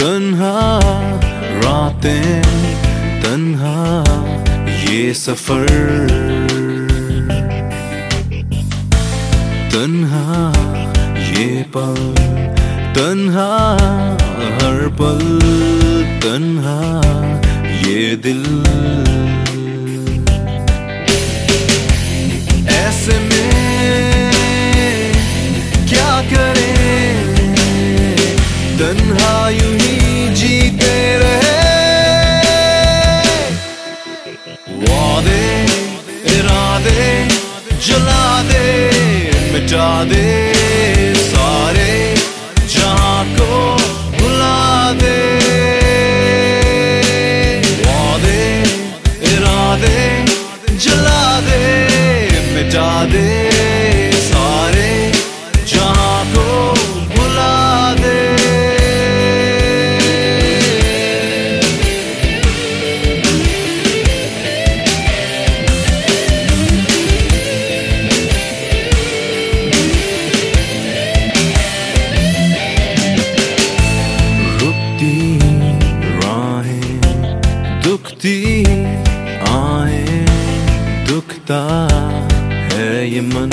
تنہا راتیں تنہا یہ سفر۔ تنہا یہ پل۔ تنہا ہر پل۔ تنہا یہ دل۔ دے ہے یہ من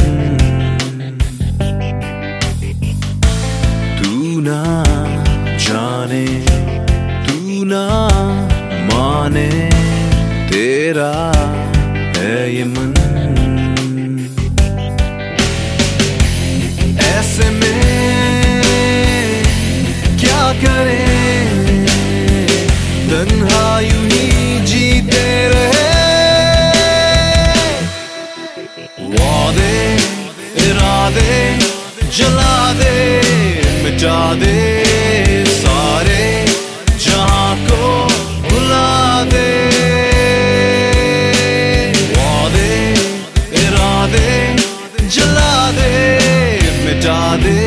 تو نہ جانے تو نہ مانے تیرا جلا دے مٹا دے۔